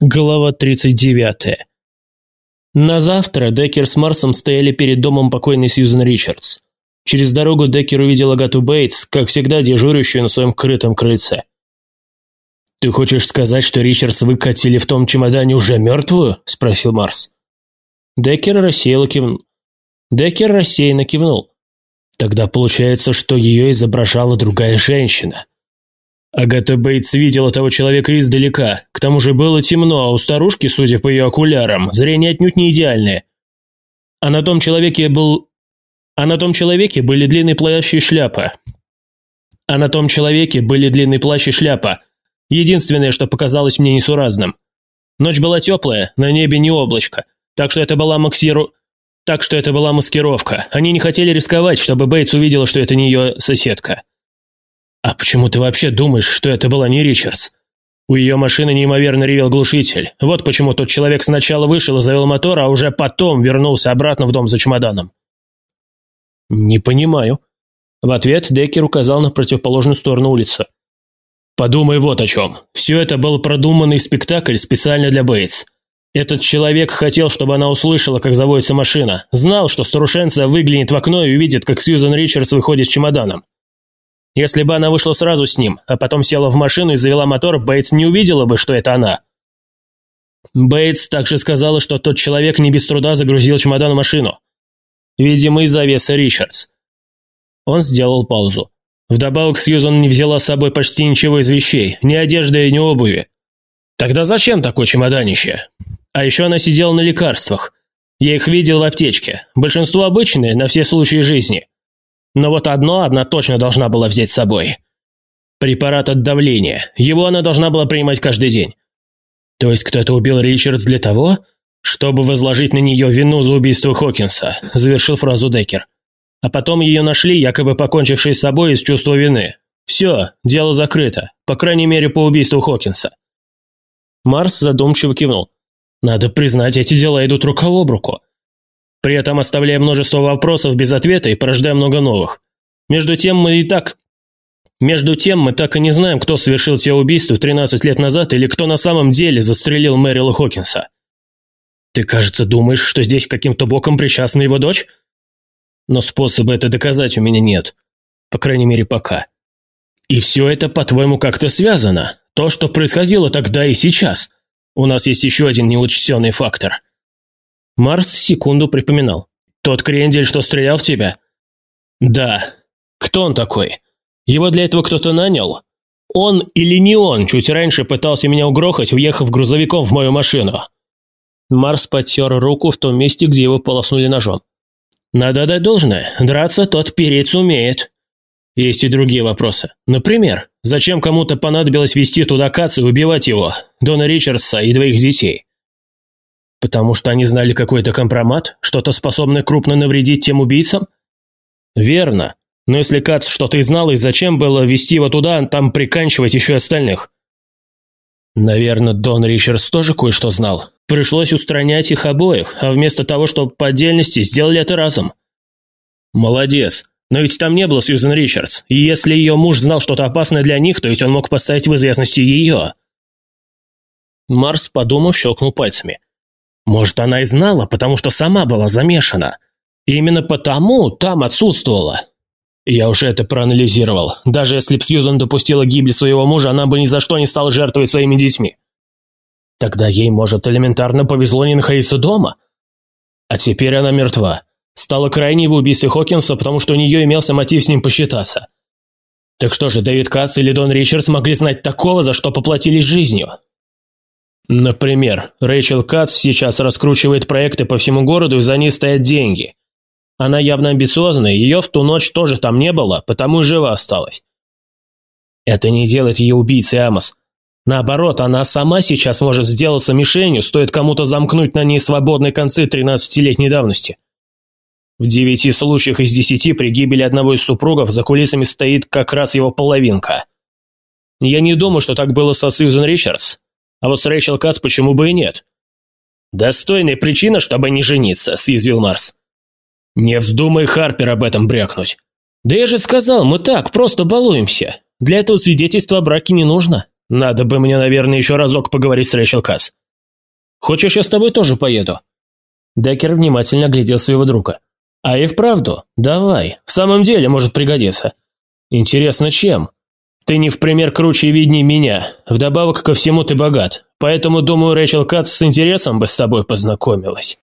Глава 39. На завтра Деккер с Марсом стояли перед домом покойной Сьюзен Ричардс. Через дорогу Деккер увидел Агату Бейтс, как всегда дежурящую на своем крытом крыльце. «Ты хочешь сказать, что Ричардс выкатили в том чемодане уже мертвую?» – спросил Марс. Деккер рассеянно кивнул. Деккер рассеянно кивнул. Тогда получается, что ее изображала другая женщина. Агата Бейтс видела того человека издалека. К тому же было темно, а у старушки, судя по ее окулярам, зрение отнюдь не идеальное. А на том человеке был... А на том человеке были длинный плащ и шляпа. А на том человеке были длинный плащ и шляпа. Единственное, что показалось мне несуразным. Ночь была теплая, на небе не облачко. Так что это была максиру... Так что это была маскировка. Они не хотели рисковать, чтобы Бейтс увидела, что это не ее соседка. «А почему ты вообще думаешь, что это была не Ричардс?» У ее машины неимоверно ревел глушитель. Вот почему тот человек сначала вышел и завел мотор, а уже потом вернулся обратно в дом за чемоданом. «Не понимаю». В ответ Деккер указал на противоположную сторону улицы. «Подумай вот о чем. Все это был продуманный спектакль специально для Бейтс. Этот человек хотел, чтобы она услышала, как заводится машина. Знал, что старушенца выглянет в окно и увидит, как Сьюзан Ричардс выходит с чемоданом. Если бы она вышла сразу с ним, а потом села в машину и завела мотор, Бейтс не увидела бы, что это она. Бейтс также сказала, что тот человек не без труда загрузил чемодан в машину. Видимо, из-за веса Ричардс. Он сделал паузу. Вдобавок Сьюзан не взяла с собой почти ничего из вещей, ни одежды, ни обуви. Тогда зачем такое чемоданище? А еще она сидела на лекарствах. Я их видел в аптечке. Большинство обычные, на все случаи жизни. Но вот одно она точно должна была взять с собой. Препарат от давления. Его она должна была принимать каждый день. То есть кто-то убил Ричардс для того, чтобы возложить на нее вину за убийство Хокинса, завершил фразу Деккер. А потом ее нашли, якобы покончившей с собой из чувства вины. Все, дело закрыто, по крайней мере по убийству Хокинса. Марс задумчиво кивнул. Надо признать, эти дела идут рука об руку при этом оставляя множество вопросов без ответа и порождая много новых. Между тем мы и так... Между тем мы так и не знаем, кто совершил те убийства 13 лет назад или кто на самом деле застрелил Мэрила Хокинса. Ты, кажется, думаешь, что здесь каким-то боком причастна его дочь? Но способа это доказать у меня нет. По крайней мере, пока. И все это, по-твоему, как-то связано? То, что происходило тогда и сейчас. У нас есть еще один неучтенный фактор – Марс секунду припоминал. «Тот крендель, что стрелял в тебя?» «Да. Кто он такой? Его для этого кто-то нанял?» «Он или не он чуть раньше пытался меня угрохать, въехав грузовиком в мою машину?» Марс потер руку в том месте, где его полоснули ножом. «Надо дать должное. Драться тот перец умеет». Есть и другие вопросы. Например, зачем кому-то понадобилось вести туда Кац и убивать его, Дона Ричардса и двоих детей? Потому что они знали какой-то компромат, что-то способное крупно навредить тем убийцам? Верно. Но если Кац что-то и знал, и зачем было вести его туда, там приканчивать еще остальных? Наверное, Дон Ричардс тоже кое-что знал. Пришлось устранять их обоих, а вместо того, чтобы по отдельности, сделали это разом. Молодец. Но ведь там не было Сьюзен Ричардс. И если ее муж знал что-то опасное для них, то ведь он мог поставить в известности ее. Марс, подумав, щелкнул пальцами. Может, она и знала, потому что сама была замешана. И именно потому там отсутствовала. Я уже это проанализировал. Даже если б Сьюзан допустила гибель своего мужа, она бы ни за что не стала жертвовать своими детьми. Тогда ей, может, элементарно повезло не находиться дома. А теперь она мертва. Стала крайней в убийстве Хокинса, потому что у нее имелся мотив с ним посчитаться. Так что же, Дэвид Кац или Дон Ричардс могли знать такого, за что поплатились жизнью? Например, Рэйчел Кац сейчас раскручивает проекты по всему городу, и за ней стоят деньги. Она явно амбициозная, ее в ту ночь тоже там не было, потому и жива осталась. Это не делает ее убийцей, Амос. Наоборот, она сама сейчас может сделаться мишенью, стоит кому-то замкнуть на ней свободные концы 13-летней давности. В девяти случаях из десяти при гибели одного из супругов за кулисами стоит как раз его половинка. Я не думаю, что так было со Сьюзен Ричардс. А вот с Рэйчел Кац почему бы и нет? «Достойная причина, чтобы не жениться», – съязвил Марс. «Не вздумай Харпер об этом брякнуть». «Да я же сказал, мы так, просто балуемся. Для этого свидетельства о браке не нужно. Надо бы мне, наверное, еще разок поговорить с Рэйчел Кац. Хочешь, я с тобой тоже поеду?» Деккер внимательно глядел своего друга. «А и вправду, давай, в самом деле может пригодиться. Интересно, чем? Ты не в пример круче и видней меня. Вдобавок ко всему ты богат. Поэтому, думаю, Рэйчел Катс с интересом бы с тобой познакомилась».